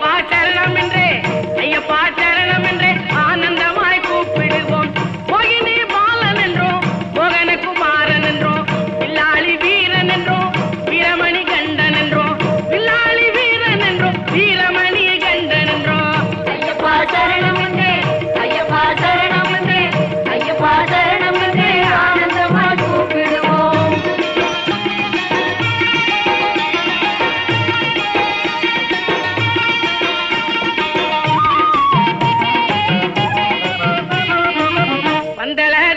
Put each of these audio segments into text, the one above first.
பாச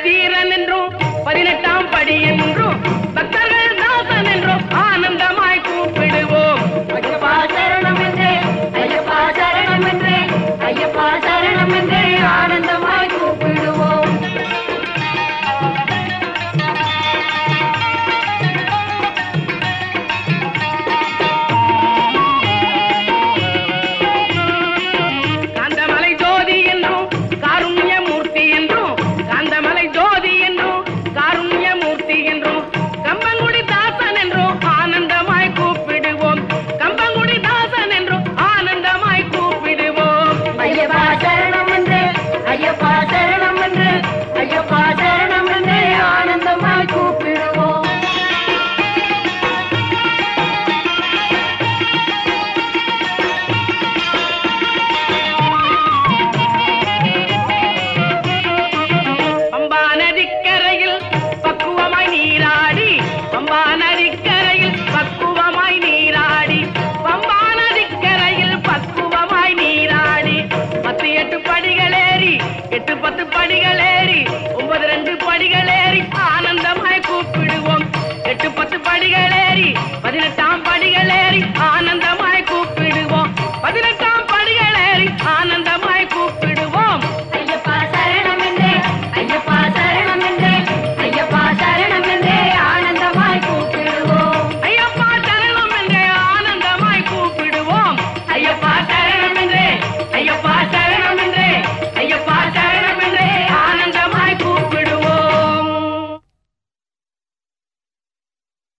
வீரன் ఎట్టు పత్తు